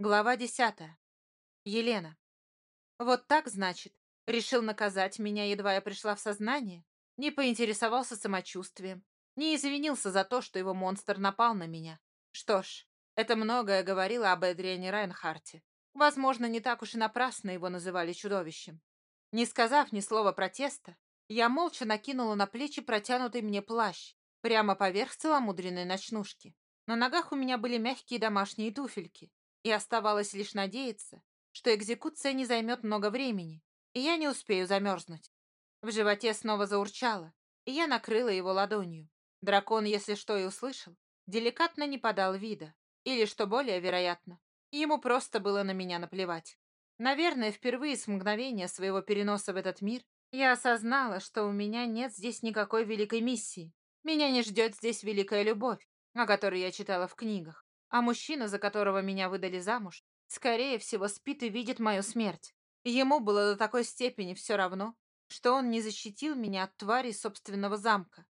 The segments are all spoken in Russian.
Глава десятая. Елена. Вот так, значит, решил наказать меня, едва я пришла в сознание? Не поинтересовался самочувствием, не извинился за то, что его монстр напал на меня. Что ж, это многое говорило об Эдриане Райнхарте. Возможно, не так уж и напрасно его называли чудовищем. Не сказав ни слова протеста, я молча накинула на плечи протянутый мне плащ, прямо поверх целомудренной ночнушки. На ногах у меня были мягкие домашние туфельки, и оставалось лишь надеяться, что экзекуция не займет много времени, и я не успею замерзнуть. В животе снова заурчало, и я накрыла его ладонью. Дракон, если что и услышал, деликатно не подал вида, или, что более вероятно, ему просто было на меня наплевать. Наверное, впервые с мгновения своего переноса в этот мир я осознала, что у меня нет здесь никакой великой миссии. Меня не ждет здесь великая любовь, о которой я читала в книгах. А мужчина, за которого меня выдали замуж, скорее всего, спит и видит мою смерть. Ему было до такой степени все равно, что он не защитил меня от твари собственного замка.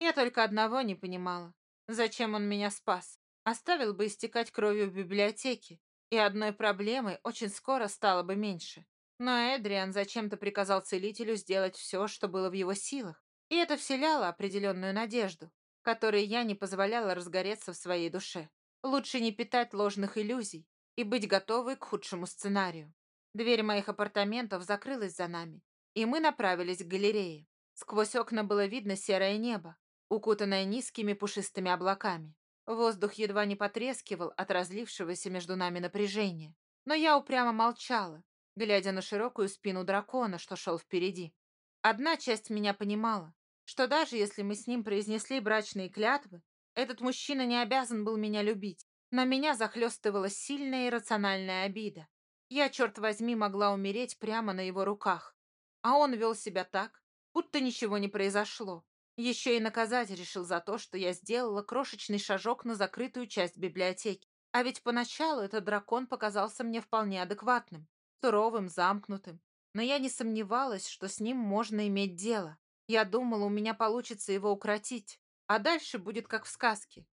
Я только одного не понимала. Зачем он меня спас? Оставил бы истекать кровью в библиотеке, и одной проблемой очень скоро стало бы меньше. Но Эдриан зачем-то приказал целителю сделать все, что было в его силах, и это вселяло определенную надежду, которой я не позволяла разгореться в своей душе. Лучше не питать ложных иллюзий и быть готовой к худшему сценарию. Дверь моих апартаментов закрылась за нами, и мы направились к галерее. Сквозь окна было видно серое небо, укутанное низкими пушистыми облаками. Воздух едва не потрескивал от разлившегося между нами напряжения. Но я упрямо молчала, глядя на широкую спину дракона, что шел впереди. Одна часть меня понимала, что даже если мы с ним произнесли брачные клятвы, этот мужчина не обязан был меня любить, но меня захлестывала сильная иррациональная обида. Я, черт возьми, могла умереть прямо на его руках. А он вел себя так, будто ничего не произошло. Еще и наказать решил за то, что я сделала крошечный шажок на закрытую часть библиотеки. А ведь поначалу этот дракон показался мне вполне адекватным, суровым, замкнутым. Но я не сомневалась, что с ним можно иметь дело. Я думала, у меня получится его укротить. А дальше будет как в сказке.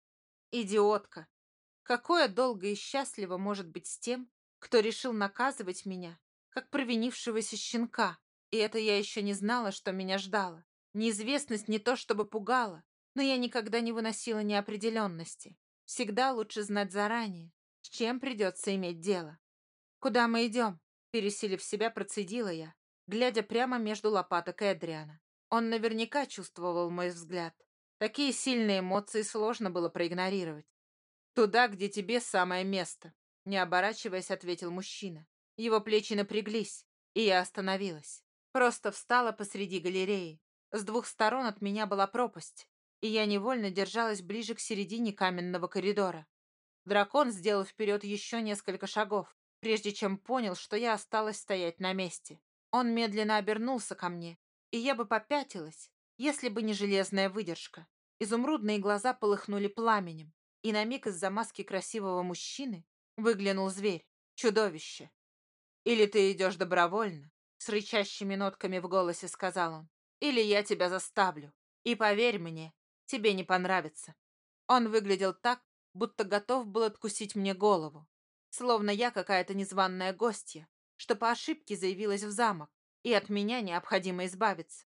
Идиотка. Какое долго и счастливо может быть с тем, кто решил наказывать меня, как провинившегося щенка. И это я еще не знала, что меня ждало. Неизвестность не то чтобы пугала, но я никогда не выносила неопределенности. Всегда лучше знать заранее, с чем придется иметь дело. «Куда мы идем?» Пересилив себя, процедила я, глядя прямо между лопаток Эдриана. Он наверняка чувствовал мой взгляд. Такие сильные эмоции сложно было проигнорировать. «Туда, где тебе самое место», — не оборачиваясь, ответил мужчина. Его плечи напряглись, и я остановилась. Просто встала посреди галереи. С двух сторон от меня была пропасть, и я невольно держалась ближе к середине каменного коридора. Дракон сделал вперед еще несколько шагов, прежде чем понял, что я осталась стоять на месте. Он медленно обернулся ко мне, и я бы попятилась, если бы не железная выдержка. Изумрудные глаза полыхнули пламенем, и на миг из-за маски красивого мужчины выглянул зверь, чудовище. «Или ты идешь добровольно?» С рычащими нотками в голосе сказал он. «Или я тебя заставлю. И поверь мне, тебе не понравится». Он выглядел так, будто готов был откусить мне голову. Словно я какая-то незваная гостья, что по ошибке заявилась в замок, и от меня необходимо избавиться.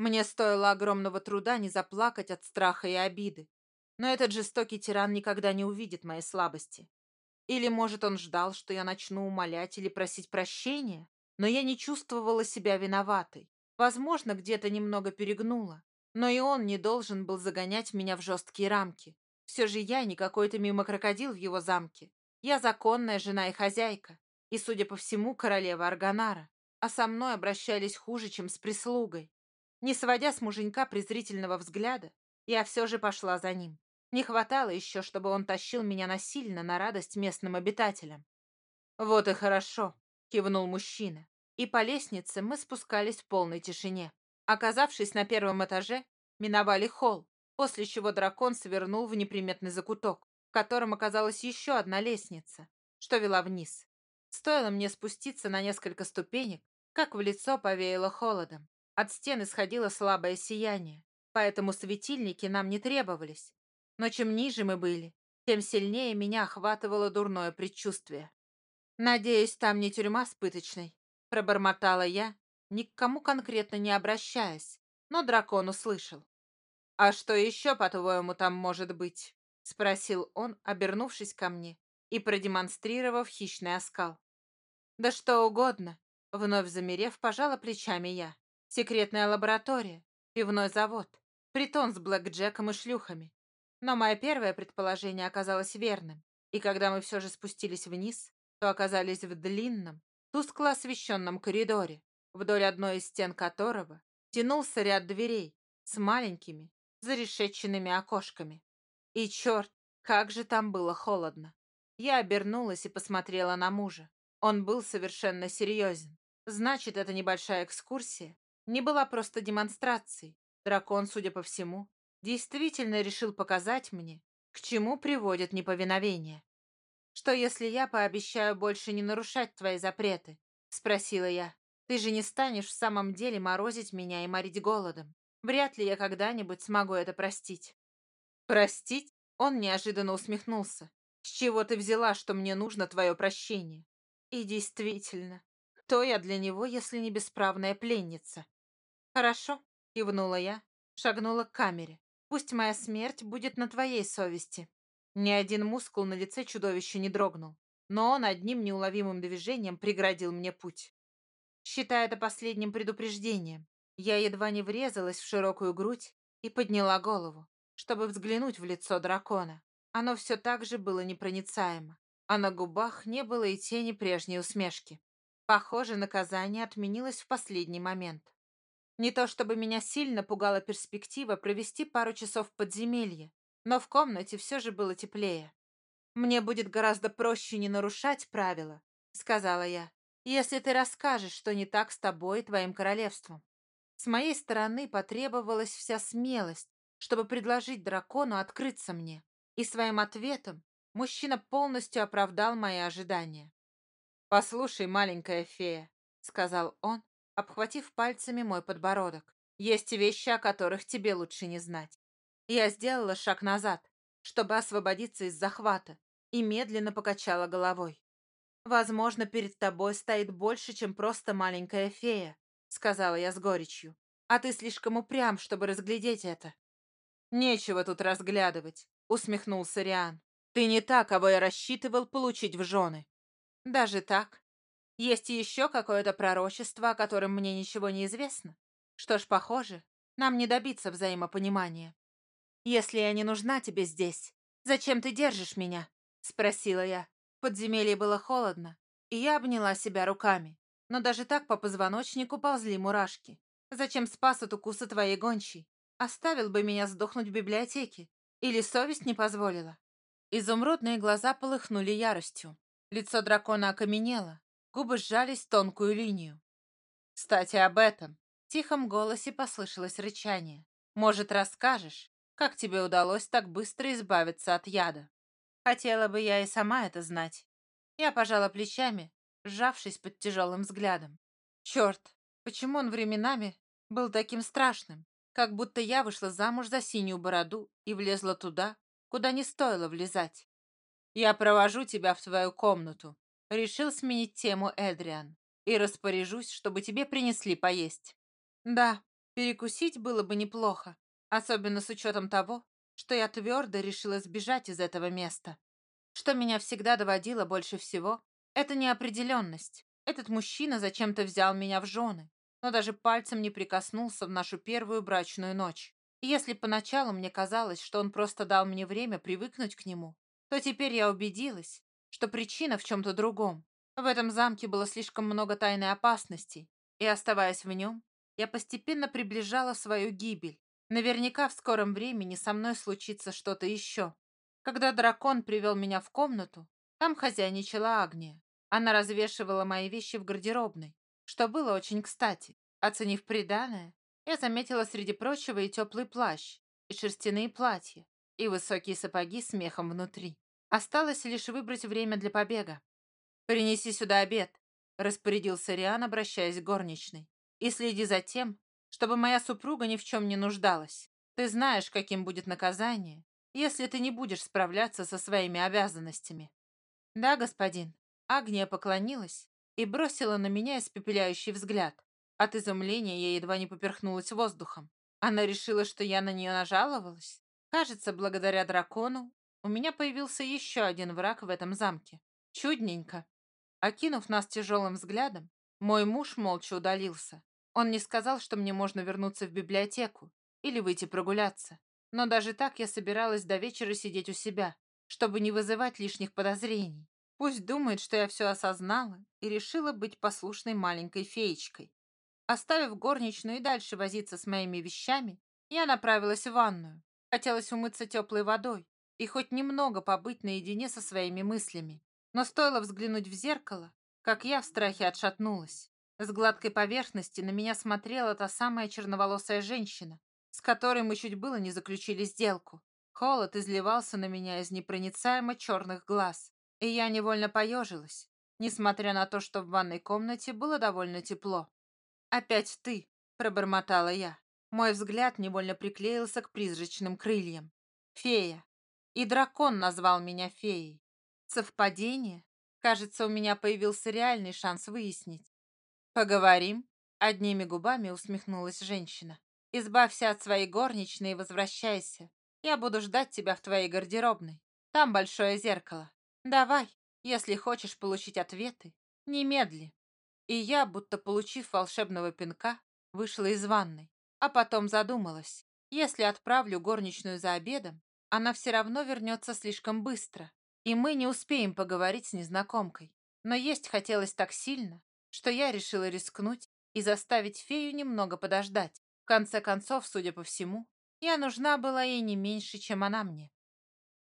Мне стоило огромного труда не заплакать от страха и обиды. Но этот жестокий тиран никогда не увидит моей слабости. Или, может, он ждал, что я начну умолять или просить прощения? Но я не чувствовала себя виноватой. Возможно, где-то немного перегнула. Но и он не должен был загонять меня в жесткие рамки. Все же я не какой-то мимо крокодил в его замке. Я законная жена и хозяйка. И, судя по всему, королева Арганара. А со мной обращались хуже, чем с прислугой. Не сводя с муженька презрительного взгляда, я все же пошла за ним. Не хватало еще, чтобы он тащил меня насильно на радость местным обитателям. «Вот и хорошо», — кивнул мужчина. И по лестнице мы спускались в полной тишине. Оказавшись на первом этаже, миновали холл, после чего дракон свернул в неприметный закуток, в котором оказалась еще одна лестница, что вела вниз. Стоило мне спуститься на несколько ступенек, как в лицо повеяло холодом. От стен исходило слабое сияние, поэтому светильники нам не требовались. Но чем ниже мы были, тем сильнее меня охватывало дурное предчувствие. «Надеюсь, там не тюрьма с пыточной», — пробормотала я, ни к кому конкретно не обращаясь, но дракон услышал. «А что еще, по-твоему, там может быть?» — спросил он, обернувшись ко мне и продемонстрировав хищный оскал. «Да что угодно», — вновь замерев, пожала плечами я. «Секретная лаборатория, пивной завод, притон с блэкджеком и шлюхами». Но мое первое предположение оказалось верным, и когда мы все же спустились вниз, то оказались в длинном, тускло освещенном коридоре, вдоль одной из стен которого тянулся ряд дверей с маленькими, зарешеченными окошками. И черт, как же там было холодно. Я обернулась и посмотрела на мужа. Он был совершенно серьезен. Значит, эта небольшая экскурсия не была просто демонстрацией. Дракон, судя по всему, действительно решил показать мне, к чему приводит неповиновение. «Что, если я пообещаю больше не нарушать твои запреты?» — спросила я. «Ты же не станешь в самом деле морозить меня и морить голодом. Вряд ли я когда-нибудь смогу это простить». «Простить?» — он неожиданно усмехнулся. «С чего ты взяла, что мне нужно твое прощение?» «И действительно, кто я для него, если не бесправная пленница?» «Хорошо», — кивнула я, шагнула к камере. «Пусть моя смерть будет на твоей совести». Ни один мускул на лице чудовища не дрогнул, но он одним неуловимым движением преградил мне путь. Считая это последним предупреждением, я едва не врезалась в широкую грудь и подняла голову, чтобы взглянуть в лицо дракона. Оно все так же было непроницаемо, а на губах не было и тени прежней усмешки. Похоже, наказание отменилось в последний момент. Не то чтобы меня сильно пугала перспектива провести пару часов в подземелье, но в комнате все же было теплее. «Мне будет гораздо проще не нарушать правила», — сказала я, «если ты расскажешь, что не так с тобой и твоим королевством». С моей стороны потребовалась вся смелость, чтобы предложить дракону открыться мне, и своим ответом мужчина полностью оправдал мои ожидания. «Послушай, маленькая фея», — сказал он, обхватив пальцами мой подбородок, «есть вещи, о которых тебе лучше не знать. Я сделала шаг назад, чтобы освободиться из захвата, и медленно покачала головой. «Возможно, перед тобой стоит больше, чем просто маленькая фея», сказала я с горечью. «А ты слишком упрям, чтобы разглядеть это». «Нечего тут разглядывать», усмехнулся Риан. «Ты не та, кого я рассчитывал получить в жены». «Даже так? Есть еще какое-то пророчество, о котором мне ничего не известно? Что ж, похоже, нам не добиться взаимопонимания». «Если я не нужна тебе здесь, зачем ты держишь меня?» — спросила я. В подземелье было холодно, и я обняла себя руками. Но даже так по позвоночнику ползли мурашки. «Зачем спас от укуса твоей гончей? Оставил бы меня сдохнуть в библиотеке. Или совесть не позволила?» Изумрудные глаза полыхнули яростью. Лицо дракона окаменело, губы сжались в тонкую линию. «Кстати, об этом!» В тихом голосе послышалось рычание. «Может, расскажешь, как тебе удалось так быстро избавиться от яда? Хотела бы я и сама это знать. Я пожала плечами, сжавшись под тяжелым взглядом. Черт, почему он временами был таким страшным? Как будто я вышла замуж за синюю бороду и влезла туда, куда не стоило влезать. «Я провожу тебя в твою комнату», — решил сменить тему Эдриан, «и распоряжусь, чтобы тебе принесли поесть». «Да, перекусить было бы неплохо, Особенно с учетом того, что я твердо решила сбежать из этого места. Что меня всегда доводило больше всего, это неопределенность. Этот мужчина зачем-то взял меня в жены, но даже пальцем не прикоснулся в нашу первую брачную ночь. И если поначалу мне казалось, что он просто дал мне время привыкнуть к нему, то теперь я убедилась, что причина в чем-то другом. В этом замке было слишком много тайной опасности, и, оставаясь в нем, я постепенно приближала свою гибель. Наверняка в скором времени со мной случится что-то еще. Когда дракон привел меня в комнату, там хозяйничала Агния. Она развешивала мои вещи в гардеробной, что было очень кстати. Оценив приданое, я заметила среди прочего и теплый плащ, и шерстяные платья, и высокие сапоги с мехом внутри. Осталось лишь выбрать время для побега. «Принеси сюда обед», — распорядился Риан, обращаясь к горничной. «И следи за тем, чтобы моя супруга ни в чем не нуждалась. Ты знаешь, каким будет наказание, если ты не будешь справляться со своими обязанностями. Да, господин, Агния поклонилась и бросила на меня испепеляющий взгляд. От изумления я едва не поперхнулась воздухом. Она решила, что я на нее нажаловалась. Кажется, благодаря дракону у меня появился еще один враг в этом замке. Чудненько. Окинув нас тяжелым взглядом, мой муж молча удалился. Он не сказал, что мне можно вернуться в библиотеку или выйти прогуляться. Но даже так я собиралась до вечера сидеть у себя, чтобы не вызывать лишних подозрений. Пусть думает, что я все осознала и решила быть послушной маленькой феечкой. Оставив горничную и дальше возиться с моими вещами, я направилась в ванную. Хотелось умыться теплой водой и хоть немного побыть наедине со своими мыслями. Но стоило взглянуть в зеркало, как я в страхе отшатнулась. С гладкой поверхности на меня смотрела та самая черноволосая женщина, с которой мы чуть было не заключили сделку. Холод изливался на меня из непроницаемо черных глаз, и я невольно поежилась, несмотря на то, что в ванной комнате было довольно тепло. «Опять ты!» — пробормотала я. Мой взгляд невольно приклеился к призрачным крыльям. «Фея!» И дракон назвал меня феей. Совпадение? Кажется, у меня появился реальный шанс выяснить. «Поговорим?» — одними губами усмехнулась женщина. «Избавься от своей горничной и возвращайся. Я буду ждать тебя в твоей гардеробной. Там большое зеркало. Давай, если хочешь получить ответы, немедли». И я, будто получив волшебного пинка, вышла из ванной, а потом задумалась. Если отправлю горничную за обедом, она все равно вернется слишком быстро, и мы не успеем поговорить с незнакомкой. Но есть хотелось так сильно, что я решила рискнуть и заставить фею немного подождать. В конце концов, судя по всему, я нужна была ей не меньше, чем она мне.